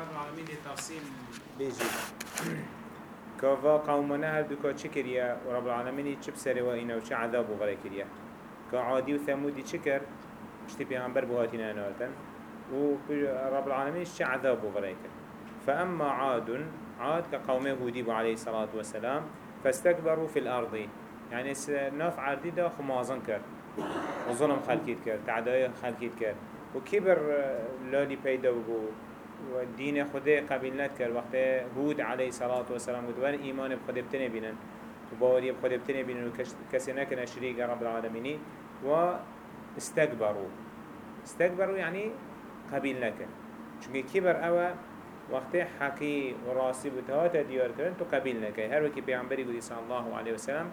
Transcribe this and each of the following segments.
رب العالمين دي تفصيل بيجي كافا قومنا هر دوكا چه كريا ورب العالمين چه بسره و چه عذاب و غلا كريا كعادي و ثمودي چه كر اشتي پیغمبر بوهاتنا نارتن. و رب العالمين چه عذاب و غلا كر فأما عاد عاد كقوم هودي عليه الصلاة والسلام فاستكبروا في الأرض. يعني ناف عردي دا خمازن كر وظلم خلقيت كر تعداء خلقيت كر وكبر لالي وبو ودين خده قبيل نتكر وقت هود عليه الصلاة والسلام قد وان إيمان بخده بتنه بينن وباوري بخده بتنه بينن وكسي نكن شريك رب العالمين واستكبروا استكبروا يعني قبيل نكر چونك كبر أوا وقت حقي وراسي بتهات ديار كرن تو قبيل نكر هر وكي بيعنبري قد صلى الله عليه وسلم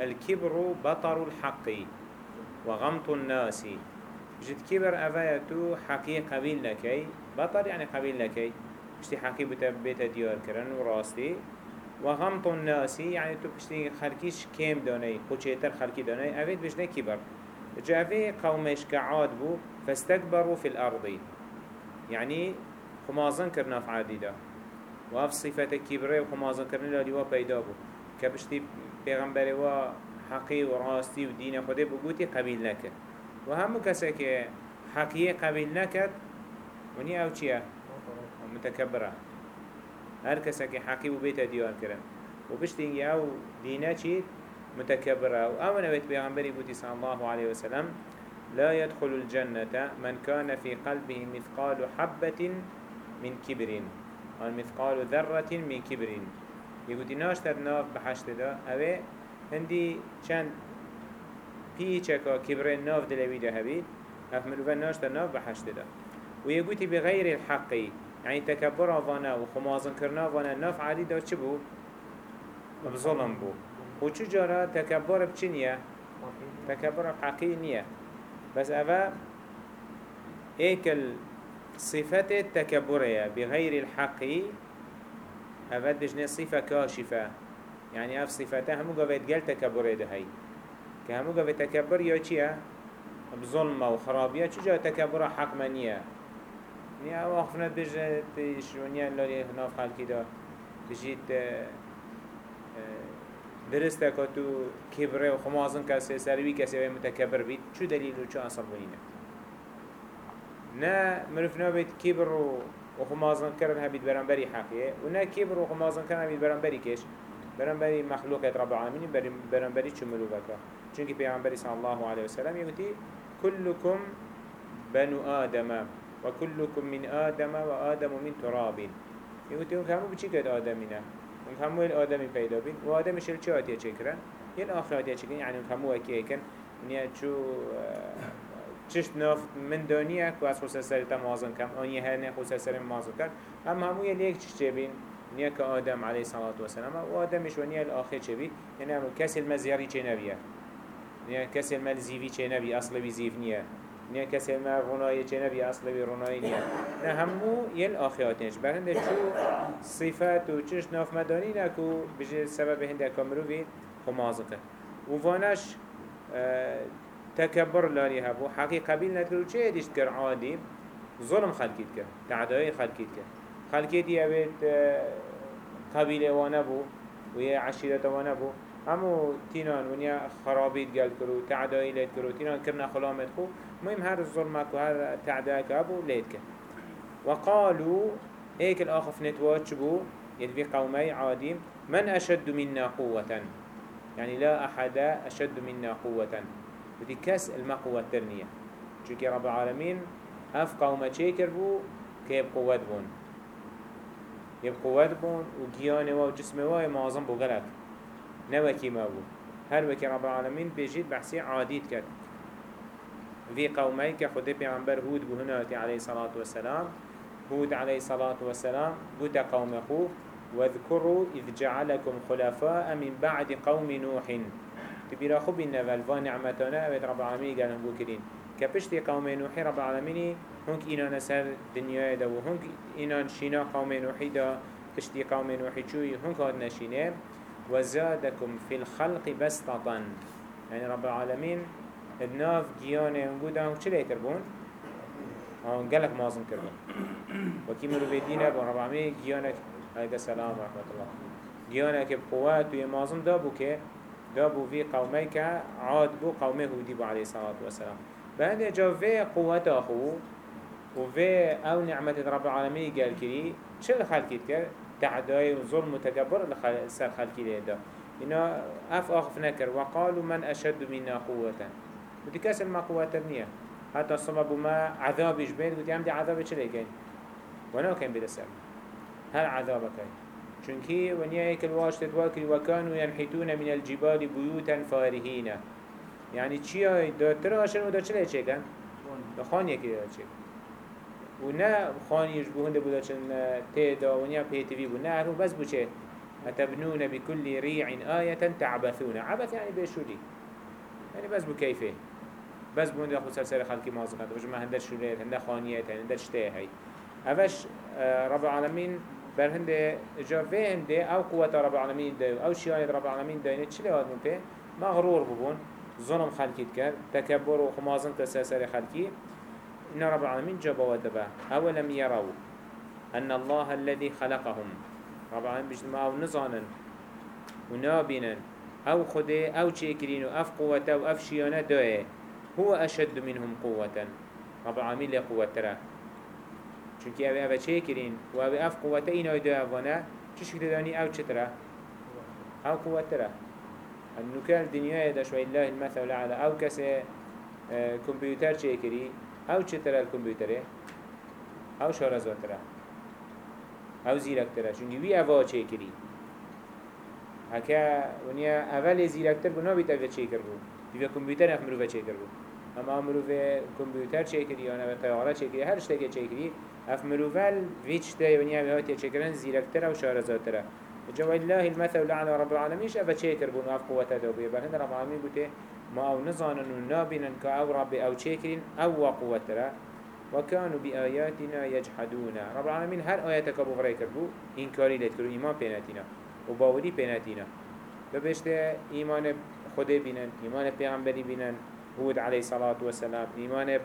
الكبر بطر الحق وغمط الناس. جد كبر أفايا تو حقي قبيل نكي بطر يعني قبيل نكي بشتي حقي بيت ديار كرن وراستي وغمط الناس يعني تو بشتي خلقيش كيم داني خوشيتر خلقي داني أفيد بشتي كبر جافي قومش كعاد بو فاستكبروا في الأرض. يعني خمازن كرنا في عادي وف صفة كبره وخمازن كرنا لدي وا بيدا بو. كبشتي پیغمبر و حقی و راستی و دین خوده بگوتی قبیل نکد و همو کسی که حقیه قبیل نکد ونی أو چیه؟ متکبره هر کسی که حقی و بیت دیوان کرن. و بشتی أو دینه چید متكبرة وأمن بيت بيغنبري بوتي صلى الله عليه وسلم لا يدخل الجنة من كان في قلبه مثقال حبة من كبر أو مثقال ذرة من كبر يقولي ناشتر ناف بحشت دا. اوه هندي چند بيچكا كبر ناف دلوي دا هبيد اف مروفا ناشتر ناف بحشت دا. ويقولي بغير الحق. يعني تكبر وأنا وخمازن كرنا وأنا ناف عادي دا چه بو؟ بظلم بو. وچو جارا تكبر بچه؟ تكبر حقي نية. بس اوه ايكل صفة التكبرية بغير الحق بجنه صفة كاشفة. يعني أف صفته همو قويت قل تكبر ده هاي كهمو قويت تكبر يا چيا بظلم و خرابية چجا تكبر حق منية يعني أو اخفنا بجنه تشونيا لالي ناف خلقي ده بجيت درسته که تو کبره و خمازن کسی سروی کسی متکبر بید چو دلیل و چو اصل بینه نه مرفنا بید کبر و وخمازن كرن هبيت برنبري حقيقة ونا كبر وخمازن كرن هبيت برنبري كيش برنبري مخلوقات رب العالمين برنبري چملو بكا چونك پیغمبر صلى الله عليه وسلم يقولي كلكم بنو آدم وكلكم من آدم وآدم من تراب. يقولي هم همو بچي كد آدمنا هم همو الآدم پیدا بين وآدم شل چه آتيا چه کرن ين آخر آتيا چه کرن يعني هم همو اكيه كن ونیا چو چشت ناف من دانیه که از خصوص سر تمازن کم آنی هر نه خصوص سر مازن کرد هم همو یه لیک چش چبین نیا که آدم علیه صلاة و سلام و آدمش و نیا الآخر چه بی یعنی همو کسی المزیاری چه نبیه نیا کسی الملزیوی چه نبی اصل بی زیف نیه. نیا کسی المرغنایی چه نبی اصل بی رونایی نیه نه همو یه الاخراتش برهنده چو صفت و چش ناف مدانی نکو بجه سبب هنده کامرو بی خمازن کرد و وانش تكبر لاني هبو. حقي قبيل نتكر چه ديشت كر عادي ظلم خلقيت كر تعدائي خلقيت كر خلقيت يابت قبيلة وانبو ويا عشيرة وانبو همو تينان ونيا خرابيت قال كرو تعدائي ليت كرو تينان كرنا خلامت خو. مهم هر الظلمك وهر تعدائك أبو ليت كر وقالوا هيك الآخف نتواتش بو يدفي قومي عادي من أشد منا قوة؟ يعني لا أحد أشد منا قوة. ودي كس المقوة ترنية چونك رب العالمين اف قومة چيكر بو كيب قوة بون. يب قوة بون وجيانه وجسمه وهي معظم بو غلق نوكي ما بو. هر وكي رب العالمين بيجيد بحسي عاديد كد في قومي كخده پیغمبر هود بو هنا عليه الصلاة والسلام. هود عليه الصلاة والسلام بوتا قوم خوف واذكروا إذ جعلكم خلفاء من بعد قوم نوح. تبيرا خوب إن والفا نعمتنا أبد رب العالمين قالهم بوكرين. كبشتي قوم نوحي رب العالمين هنك إنا نسر دنيا دا وهنك إنا شينا قوم نوحي دا. بشتي قوم نوحي شوي هنك هاد نشينه وزادكم في الخلق بسطة يعني رب العالمين الناف جيانه ونقودا هم چلي كربون؟ هم قالك مازم كربون وكي مروفي دينا بون رب العالمين جيانك عليك السلام ورحمة الله. جيانك بقوات ويمازن دابو كي دابو في قوميك عاد بو قومه هودي بو عليه الصلاة والسلام. بعد جا في قوات أخو وفي أو نعمة رب العالمين قال كري شل خلقيت كر تعداي وظلم وتكبر سر خلقي لهذا إنه أف أخف نكر وقالوا من أشد منا قوة. بدي كسر ما قوة نية حتى الصبب ما عذاب يجبين قلت يا عمدي عذاب چلي كين وأنا كان بدسر هل عذابك چونكي ونيا هيك الواش تتواكل وكانوا ينحتون من الجبال بيوتا فارهين. يعني چيا داتر عشان ودا چلي چه كان خان يكي دا چه و نه خانیش بو هنده بودا چن تيدا و نیا پیتوی بو نه هرو بس بو چه أتبنون بكل ريع آية تعبثون. عبث يعني بيشولي يعني بس بو كيفه. بس بو هنده خود سر خلقی مازقات وجه ما هنده شوليت هنده خانيات هنده شتاه هاي أفش رب العالمين بر هنده جاوه أو قوة رب العالمين دايو أو شيانة رب العالمين داينه چلي هادمون به مغرور ببون ظلم خلقيت كر تكبر و خمازن تساسر خلقي إن رب العالمين جابوا ودبا أولم يروا أن الله الذي خلقهم. رب العالمين بجد أو نظانا ونابنا أو خده أو تشيكرين أف قوة أو أف شيانة هو أشد منهم قوة. رب العالمين لقوة ترى. چونك أبي أبا تشيكرين وأبي أف قوة إنا دوه أفانا چش داني أو چترى أو قوة ترى. النكال الدنيا يدش الله المثل على أو كسي آه، كمبيوتر تشيكري أو چه تره الكمبيوتره أو شارزات تره أو زیرک تره چونگی وی اوا چه کری هکا ونیا اول زیرک تر بنا بیت اول چه کر بود دیو کمپیوتر اف مروفه چه کر بود اما مروفه کمپیوتر چه کری یا نوه طیاره چه کری هر شتگه چه کری اف مروفه ویچ ته ونیا ویهاتی چه کرن زیرک تره و شارزات تره جو الله المثل لعنة رب العالمين اف چه کر بود اف قوته دو بيه بل رب العالمين بوده ما أو نظانن و نابنن که أو رب أو چکرین أو وقوة ترى وكانوا بآياتنا يجحدون رب العالمين هر آياتك ابو غري كربو إنكاري لت كرو إيمان بيناتنا وباوري بيناتنا ببشت إيمان خده بينن إيمان پیغمبري بينن هود عليه الصلاة والسلام إيمان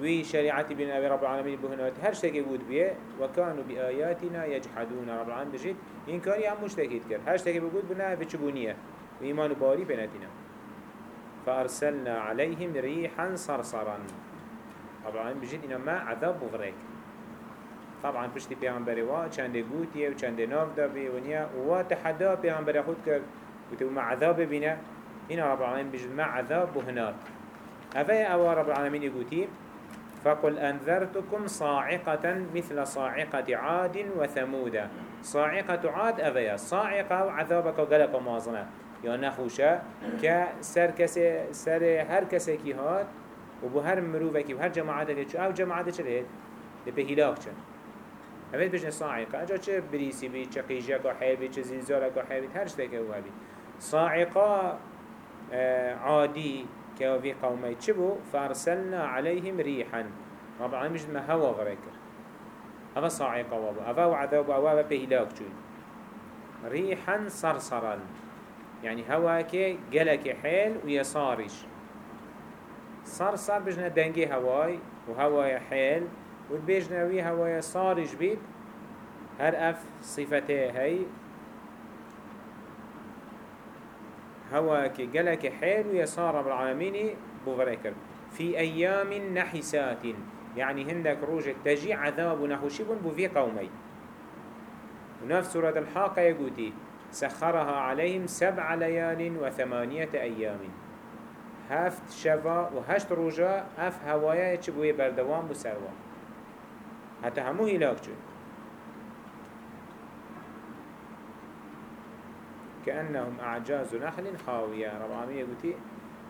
وي شريعتي بين أبي رب العالمين بهنات هر شتك بود بيه وكانوا بآياتنا يجحدون رب العالمين بجد إنكاري هم مشتكيت كر هر شتك بود بنا بچبونية وإيمان باري بيناتنا فأرسلنا عليهم ريحا صرصرا. طبعا بجد إنه ما عذاب بغريك طبعا بشتي بيغمبري وا چند قوتيه و چند ناف دابي ونيا و تحدا بيغمبري خود كر وتو ما عذاب بنا هنا رب العالمين بجد ما عذاب بهنات هذا أو رب العالمين يقولي فقل أنذرتكم صاعقة مثل صاعقة عاد وثمود. صاعقة عاد أذيا صاعقة وعذابك وقلق ومازنة یا نخوشة که سر کسی سر هر کسی کی هات و بو هر مروفه کی و هر جماعت که چه أو جماعت چه لید به هلاک چن هفت بجن صاعقة أجا چه بریسی بی چه که حیل بی چه زلزال که حیل بی هر که هو بی صاعقه عادی که في قومي تشبو فارسلنا عليهم ريحا. العالمين مش ما هوا غريك هذا صاعقة وابا هذا وعذاب وابا بهلاك جون ريحا صرصرا. يعني هواك جلك حيل ويسارش صار صار بجنا دنجي هواي وهواي حيل وبيجنا وي هواي صارش بيت. هر اف صفته هي هواك جلك حيل ويسار رب العالمين بغريكر في أيام نحسات يعني هندك روج تجي عذاب نحوشب بفي قومي. ونفس سورة الحاقة يقولي سخرها عليهم سبع ليال وثمانية أيام. هفت شفا وهشت رجاء أف هوايا يتشبوه بردوان بسروا حتى همو هلاك كأنهم أعجاز نخل خاوية. رب العالمين يقولي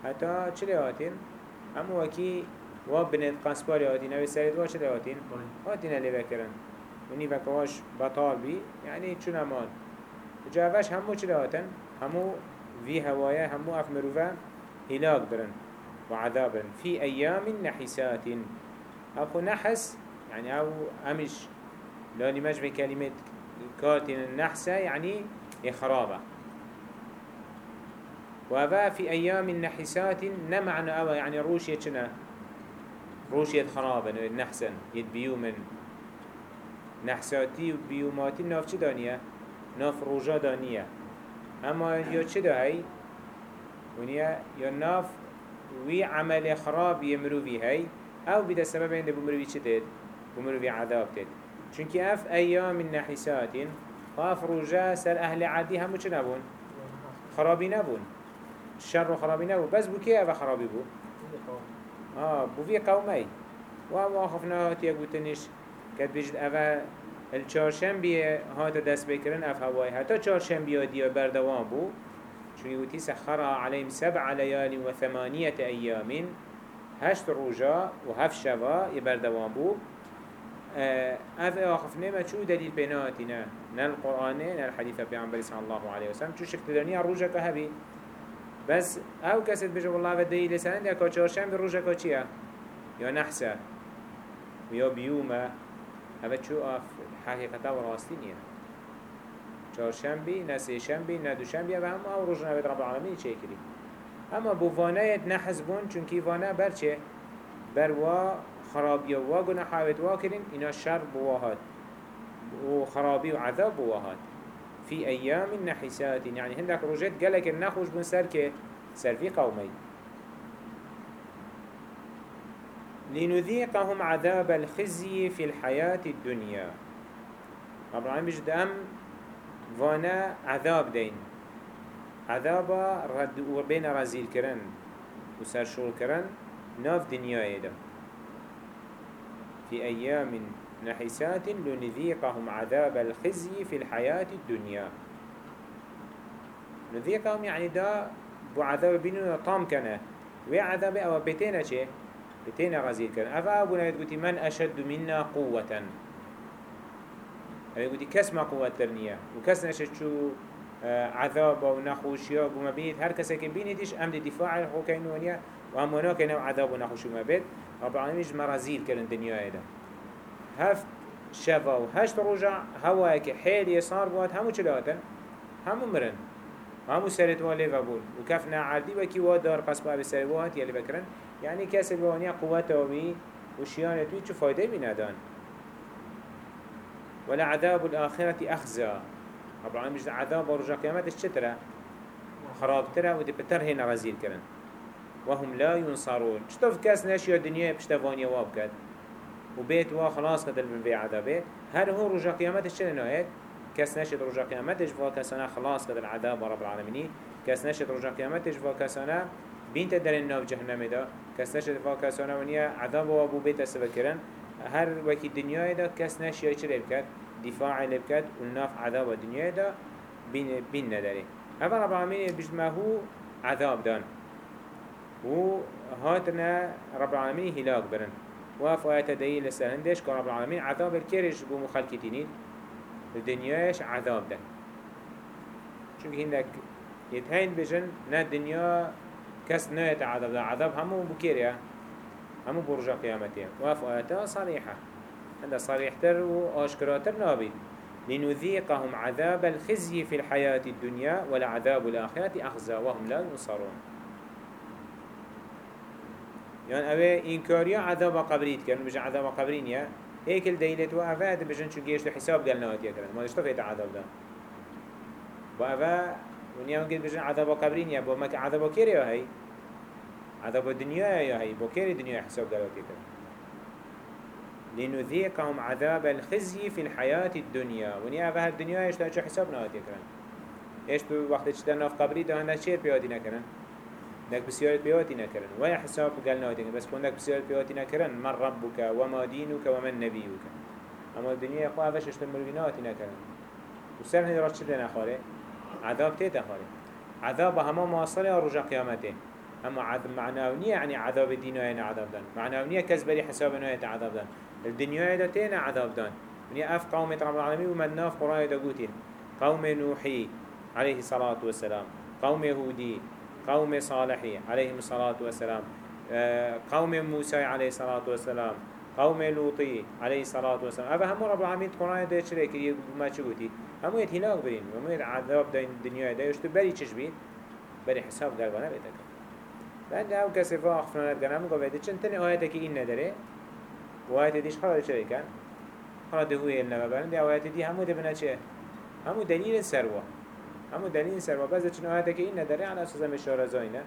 حتى چلي هاتين همو وكي وابنت قنسباري هاتين أو سريد واش هاتين هاتين اللي بكرن. وني بكواش بطال بي يعني چون أمان جاوش همو چه هاتن همو في هوايا همو اف مروفا هلاك برن وعذاب برن. في أيام نحسات أخو نحس يعني أو امش لاني مجمع كلمة كاتن النحسة يعني إخرابة. وهذا في أيام نحسات نمعنا أو يعني روش يتشنا روش يد خرابن يد نحسن يد بيومن نحساتي و بيوماتي ناف چه دانية؟ ناف روجا دانية أما يا چه ده هاي؟ ونیا یا ناف وی عمل خراب یمروی هی أو بده سبب اینده بمروی چه دید؟ بمروی عذاب دید چونکه أف ایام نحسات خاف رجا سر أهل عادی همو چه نبون؟ خرابی نبون شر و خرابی نبون بس بو که أو خرابی بو؟ آه بو في قومي. وما خفنا هاتي قوتنش كد بيجد أفا الچارشنبي هات دست بكرن أف هواي حتى چارشنبي ديا بردوان بو. شو يوتي سخرها عليهم سبع ليال وثمانية أيام هشت روجا وهف شوا يبردوان بو. اف اخفنا ما شو دليل بيناتنا نا القرآن نا الحديث بيعنبري صلى الله عليه وسلم شو شكل دنيا روجا كهبي بس أو كسد بجو والله بدي لسان يا كوچارشم بروجا كوچيا يا نحسا ويا بيوما هذا شو اف حقيقة وراستينيا چهارشنبه نه سهشنبه نه دوشنبه و هم أو روز نوید رب العالمین چه کری اما بو وانه نحزبون چونکی وانه بر چه؟ بر وا خرابی و وا گناه حاوت وا شر بواهات و خرابی و في أيام نحسات يعني هندك رجت قالك النخوش بن سر كه سر في قومي. لنذيقهم عذاب الخزي في الحياة الدنيا. رب العالمين بجد أم عذاب دين. عذابا رد وبين رزيل كرن وسرشول كرن ناف دنيا دا في أيام نحسات لنذيقهم عذاب الخزي في الحياة الدنيا. نذيقهم يعني دا بو عذاب بينو طام كنا وي عذاب أو بيتنا چه بيتنا غزيل كنا أفا ابونا يقولي من أشد منا قوة؟ يقولي كس ما قوة ترنية. وكس نشد شو آه، عذاب و نخوشيا وما بينيت هر كسا كن بينيتش ام دي دفاع الحو كينونيا وهم هناك عذاب و نخوش وما بيت رب العالمين مرازيل كان الدنيا هذا هفت شفا و هشت رجع هواك حيل يصار بوات همو چلاتن همو مرن. همو سرت والي فبول وكفنا عردي وكي وادار قصبا بسروات يلي بكرن يعني كسب وانيا قوته وي وشيانت وي چو فايده بندان ولا عذاب الآخرة رب العالمين مجد عذاب ورجع قيامات الشترة خرابترة ودي بتر هنا رزيل كرن وهم لا ينصرون شتوف كاس ناشي الدنيا بشتفانيا وابكت وبيت وا خلاص قدل من بي عذابه هر هو رجع قيامات الشترة نهايت كاس ناشد رجع قيامتش فوا كاسانا خلاص قدل عذاب رب العالمين. كاس ناشد رجع قيامتش فوا كاسانا بنت در الناف جهنم دا كاس ناشد فوا كاسانا ونيا عذاب وابو بيت سبكرن هر وكي الدنيا دا كس نشيا چه لبكت دفاع لبكت والناف عذاب الدنيا دا بين بين نداري هذا رب العالمين بجمع هو عذاب دان. و هاتنا رب العالمين هلاك برن. وف آيات دي لسهندش كان رب العالمين. عذاب الكرش بو مخلكتينين الدنياش عذاب ده. چونك هندك يتهين بجن نا الدنيا كس نهت عذاب ده. عذاب همو بكيريا همو برجا قيامتين واف آياتا صريحة عند صريح تر وآشكراتر نابي لنذيقهم عذاب الخزي في الحياة الدنيا ولعذاب الآخرة أخزى وهم لا ينصرون يعني أبي إنكاريا عذاب قبريت كان بجن عذاب قبرين يا هيك الديلت وأفاد بجن شو جيش حساب قال نوات يكرن ما اشتفيت عذاب ده وأفا ونيا قلت بجن عذاب قبرين يا بو ما عذاب كيريا هاي عذاب الدنيا يا هي بوكير الدنيا حساب قالوا كده لنذيقهم عذاب الخزي في الحياة الدنيا ونيا فها الدنيا إيش تاجو حساب نهات يكرن إيش تو وقت اشتنا في قبري ده هنا شير بيوتي نكرن دك بسيارة بيوتي نكرن ويا حساب قال نهات بس كون دك بسيارة بيوتي نكرن من ربك وما دينك ومن نبيك اما الدنيا يقوى افش اشتن مرويناتي نكرن وسر هني راتش لنا عذاب تيتا خاري عذاب هما مواصلة رجع قيامته اما عذاب معناونية يعني عذاب الدنيا يعني عذاب دان. معناونية كذبري حساب نهاية عذاب دان. الدنيا دا تينا عذاب دان. ونيا اف قوم رب العالمين ومدناف قرآن دا قوم نوحي عليه الصلاة والسلام. قوم يهودي قوم صالحي عليه الصلاة والسلام. آه، قوم موسى عليه الصلاة والسلام. قوم لوطي عليه الصلاة والسلام. أبا هم رب العالمين قرآن دا شريك ما شغوتي هم يتهلاك برين هم عذاب دا الدنيا دا يشتو بري چشبين بري حساب قلبنا بيتك بعد أو کسی فا اخفرانت کنم و گفته چند تن آیت که این نداره؟ و آیت دیش خواهد چه کن؟ خواهد هوی النبا برن دی آیت دی همو دبنا چه همو دلیل سروا همو دلیل سروا. بعض چند آیت که این نداره على أساس مشاره زاینه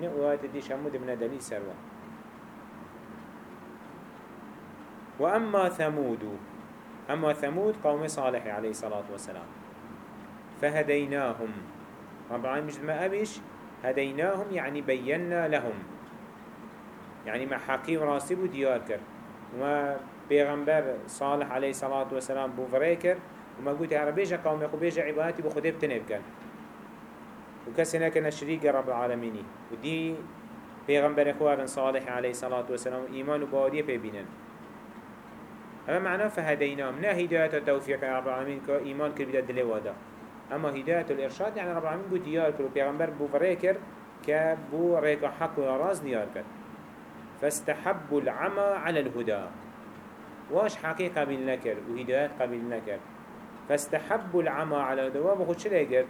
نه آیت دیش همو دبنا دلیل سروا. و اما ثمود اما ثمود قوم صالح عليه الصلاة والسلام فهديناهم طبعا مش ما أبيش هديناهم يعني بينا لهم. يعني ما حقي وراسي بو ديار كر وما بيغمبر صالح عليه الصلاة والسلام بو فريكر وما قلت يا ربيجا قوم يقول بيجا عبادتي بو خده بتنب كان وكسنا كان شريك رب العالمين. ودي بيغمبر اخوار صالح عليه الصلاة والسلام ايمان وباودية بيبينن اما معناه فهديناهم نا هداية التوفيق رب العالمين كا ايمان كر بدا دلي وادا. اما هداية الارشاد يعني رب العالمين بو ديار وبيغمبر بو فريكر كبو ريك حق وراز ديار كر فاستحبوا العمى على الهدى. واش حقيقة بين نكر وهدايات قبل نكر فاستحبوا العمى على الهدى وابخد شو ليقر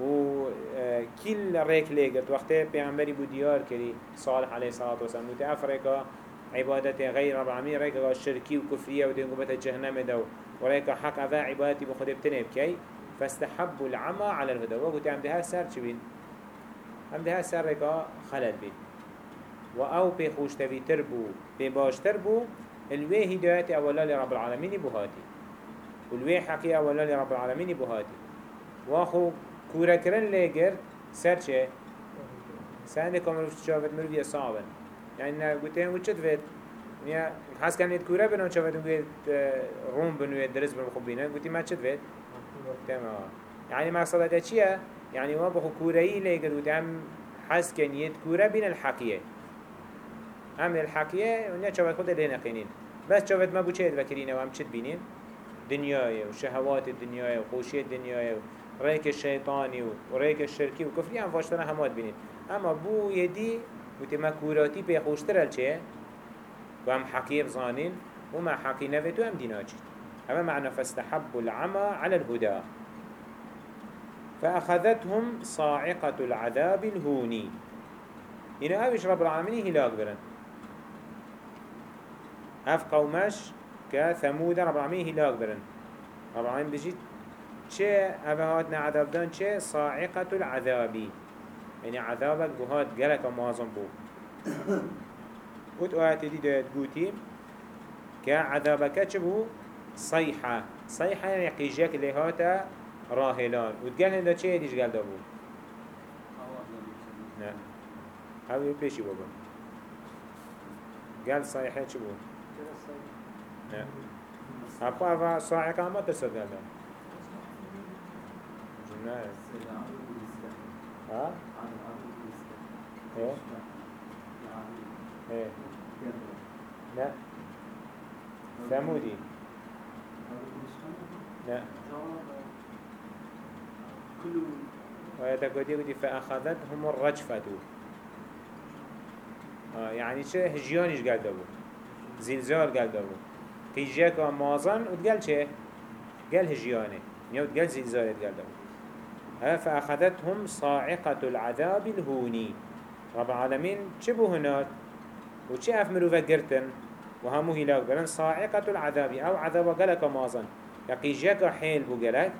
وكل آه، ريك ليقر وقتها بيغمبري بو ديار كري صالح عليه الصلاة والسلام. وتأفريكا عبادت غير رب العالمين. ريكا الشركي وكفرية ودين قبت الجهنم دو وريكا حق أفا عبادتي بخد بتنب كي. فاستحبوا العمى على الهدى. وقلت عم دها سر چبين عم دها سر ريكا خلل بين. و آو پی خوشتوی تر بو پی باشتر بو الوی هدایت اولا لرب العالمین بهاتی والوی حقی اولا لرب العالمین بهاتی و خو کورا کرن لگر سر چه؟ سنده کامل شافت مروی صعبن يعني نه گوتين وچت فيت نیا حس کنید کورا بنو چاوت گوید روم بنوید درس بنو خوب بینن گوتی ما چت فيت تمام يعني مقصدك چیه؟ يعني ما بخو كوري لقد وتم حس كنيت كورة بين الحقية هم الحقية ونیا شوات خود لين قينين بس شوات ما بوشيد وكرينه وهم چت بينين دنياي وشهوات الدنياي وخوشي الدنياي وريك الشيطاني وريك الشركي وكفري هم فاشتنا همات بينين اما بو يدي وتما كوراتي بيخوشتر الچه وهم حقية بزانين وما حقي نفتو هم ديناجي اما معنى فاستحبوا العمى على الهدى. فأخذتهم صاعقة العذاب الهوني هنا أبيش رب العالمين هلاك برن. اف قومش كثمود رب العالمين هلاك برن. رب العالمين بجيت چه هاتنا عذاب دان چه صاعقة العذابي يعني عذابك بهات قلق موازن بو. قد آيات دي دايت قوتي كعذابك چبو صيحة صيحة يعني قيجاك اللي هاتا راهلان. وتقال هنده چه يديش قال دابو؟ نه. هاو بيشي بابا. قال صيحة چبو أبقى أفا صاعقة ما قال دابو نه ها إيه إيه لا ثمودي لا ويتقول يقول فأخذتهم الرجفة يعني چه هجيانيش قال دابو زلزال قال دابو قيجاك ومازن وتقال چه قال هجياني يعني وتقال زلزال قال دابو فأخذتهم صاعقة العذاب الهوني رب العالمين چبو هناك وچه اف مروفة قرتن وهمو هلاك برن صاعقة العذاب أو عذاب قلق مازن يقيجيك حيل بو قلق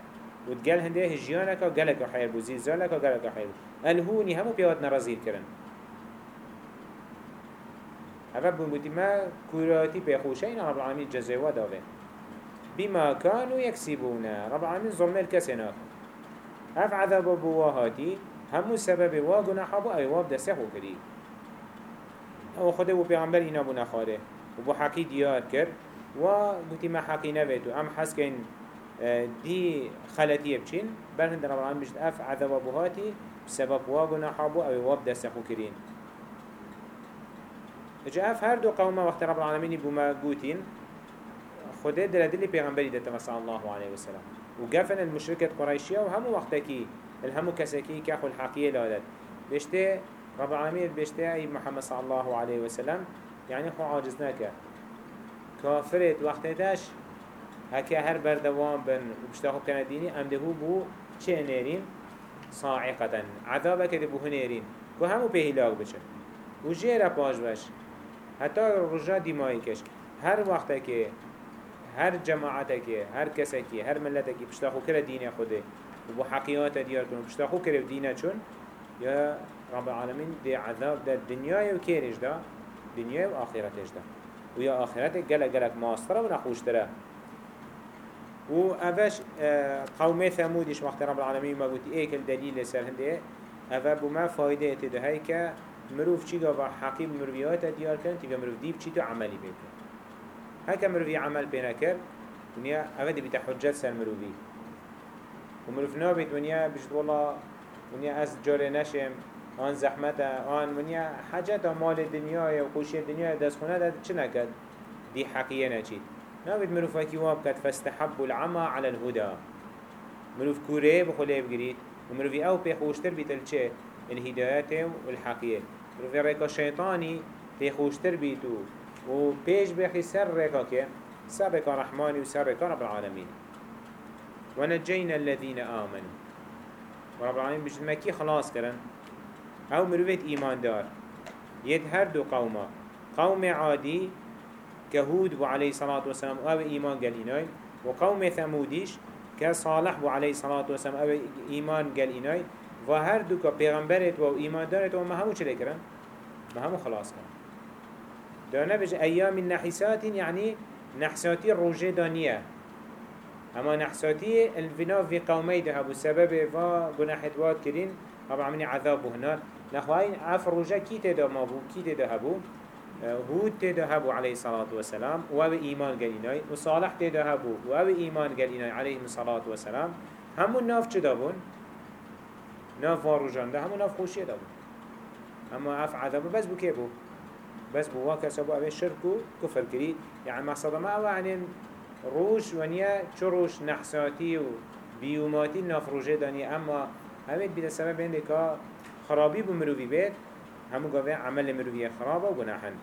وتقال هنده هجيانك قلق حيل بو زلزالك قلق حيل الهوني همو بيوت نرزيل كرن هذا بمبتي ما كوراتي بيخوشين رب العالمين جزيوا داوه بما كانوا يكسبون رب العالمين ظلم الكسنات اف عذاب بواهاتي همو سبب وا گناحا بو ای واب دسته خو کری أو خود بو پیغمبر اینا بو نخاره و بو حقی دیار کر و گوتی ما حقی نویتو ام حس کن دی خلطی بچین برهند رب العالمین بجد اف عذاب بوهاتی بسبب وا گناحا بو ای واب دسته خو کرین اجا اف هر دو قوم وقت رب العالمین بو ما گوتین خود دل پیغمبری دتا صلی الله علیه وسلم وقفن المشركة قريشية وهمو وقتكي الهمو كسكي كاخو الحقية لادت بيشتي رب العالمين بيشتي أي محمد صلى الله عليه وسلم يعني خو عاجزناك كافرت وقتتاش هكا هر بردوان بن وبشتاخو كان ديني أم دهو بو چه نيرين صاعقة عذابك دبو هنيرين كو همو بهلاك بچن و جیره پاش بش حتی رجا دیمایی کش. هر وقت که هر جماعت که هر کسی که هر ملت که پشتا کرد دین خوده و با حقیقات دیار کنه پشتا خو کرد دینه چون؟ یا رب العالمین دی عذاب در دنیای و کیرش دا دنیای و آخرتش دا. و یا آخرت گلک گلک ماستره و نخوشتره. و اوش آه، قوم ثمودش وقت رب العالمين ما قلت ايك الدليل سر هنده اوه بما فايده تده که مروف چی و حقیب مروفیات دیار کن تیوه مروف دیب چی تو عملی بکن هکا مروفی عمل پینا کرد ونیا اوه دی بیتا حجت سر مروفی. و مروف نابید ونیا بجد والله ونیا از جاره نشم آن زحمت آن ونیا حاجت مال دنیا و خوشی دنیا دست خونه داد چه نکد دی حقیه نچید. نابد مروف وكي واب كد فاستحبوا العمى على الهدى. مروف كوري بخليه بقريد ومروف أو بيخوشتر بيتلچه الهدايات والحقية مروف ريكا شيطاني بيخوشتر بيتو و بيش بيخي سر ريكا كي سر ريكا رحماني وسر ريكا رب العالمين ونجينا الذين آمنوا ورب العالمين بجد مكي خلاص كرن أو مروفت ايمان دار يد هر دو قوما قوم عادي كهود بو عليه الصلاة والسلام أو ايمان قال إناي وقوم ثموديش كصالح بو عليه الصلاة والسلام أو ايمان قال و هر دو که پیغمبرت و ایمان دارت و ما همو چلی کرن؟ ما همو خلاص کرن دانه بج ایام النحسات يعني نحساتي روجه دانية اما نحساتي الفنا في قومي ده ابو سبب و گناحت واد كرين ابو عمني عذاب هنار. نخواهين عف روجه كي تدا ما بو؟ كي تدا هبو؟ هود تدهبو عليه الصلاة والسلام و إيمان قليناي وصالح تدهبو و إيمان قليناي عليه الصلاة والسلام همو ناف چه دابون؟ ناف واروجان ده همو ناف خوشيه دابون اما اف عذابو بس بو كيبو بس بو. واكا سبو اوه شركو كفر كري يعني مقصد ما اوه عنين روش ونيا چو روش نحساتي و بيوماتي ناف روجه داني اما همت بيدا سبب عندك خرابي بمروفي بيت همو قوي عمل مروية خرابة وقناحن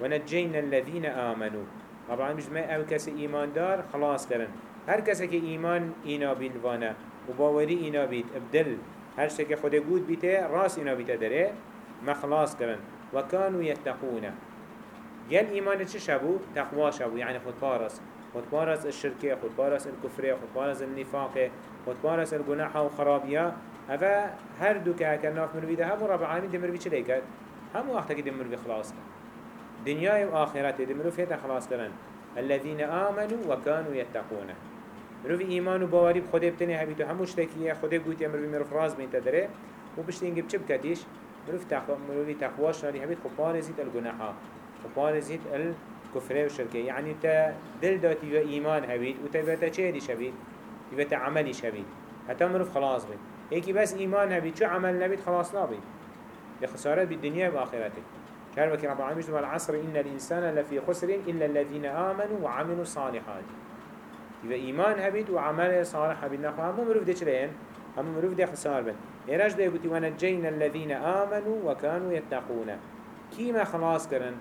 ونجينا الذين آمنوا طبعا مش ما أو كسي ايمان دار خلاص كرن هر كسي كي ايمان اينا بالوانا وباوري اينا بيت ابدل. هر شكي خود قود بيته راس اينا بيته داره ما خلاص كرن وكانوا يتقون يل ايمان چه شبو؟ تقوى شبو. يعني خود بارس خود بارس الشركة خود بارس الكفرية خود بارس النفاق خود بارس الجناحة وخرابية هذا هر دو که اگر ناف مروی ده همو رب العالمین ده مروی چه لیکد؟ همو وقتا که ده مروی خلاص کن. دنیای و آخرت ده مروی فیتا خلاص کرن الذين آمنوا وكانوا يتقون مروی ایمان و باوری بخود ابتنی هبیتو همو شتکیه خود گوتی مروی مروف راز بین تدره و بشتی اینگه بچه بکتیش مروف تقوى مروی تقواش ناری هبیت خب پارزید الگناحا خب پارزید الكفره و شرکه یعنی تا دل داتی و ایمان هبید و تا بتا چه دیش هبید؟ بتا عملیش هبید حتی مروف خلاص بید هيك بس إيمان نبي شو عمل نبي خلاص نبي لخسارة بالدنيا وآخرته كان وكي رب العالمين والعصر إن الإنسان لفي خسر إلا الذين آمنوا وعملوا الصالحات إذا إيمان هبيت وعمل صالح هبيت نخوا هم مروف دي چلين هم مروف دي خسار بن إراج دي قلت ونجينا الذين آمنوا وكانوا يتقون كيما خلاص كرن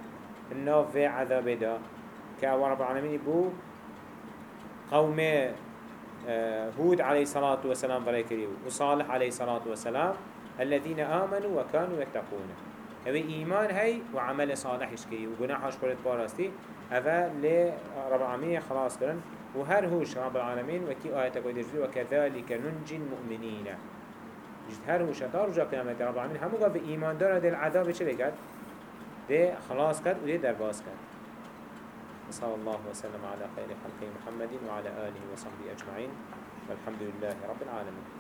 الناف في عذاب دا. كأو رب العالمين بو قومي هود عليه الصلاة والسلام بريكريو وصالح عليه الصلاة والسلام الذين آمنوا وكانوا يتقون هذا إيمان هاي وعمل صالح يشكي وقناح أشكرت باراستي هذا لرب العالمين خلاص كرن وهر هوش رب العالمين وكي آية قد وكذلك ننجي المؤمنين. جد هر هوش دار جا قيامة رب العالمين. همو قال إيمان دار دي العذاب چه لكت دي خلاص كد ودي درباس كد صلى الله وسلم على خير خلق محمد وعلى آله وصحبه أجمعين. والحمد لله رب العالمين.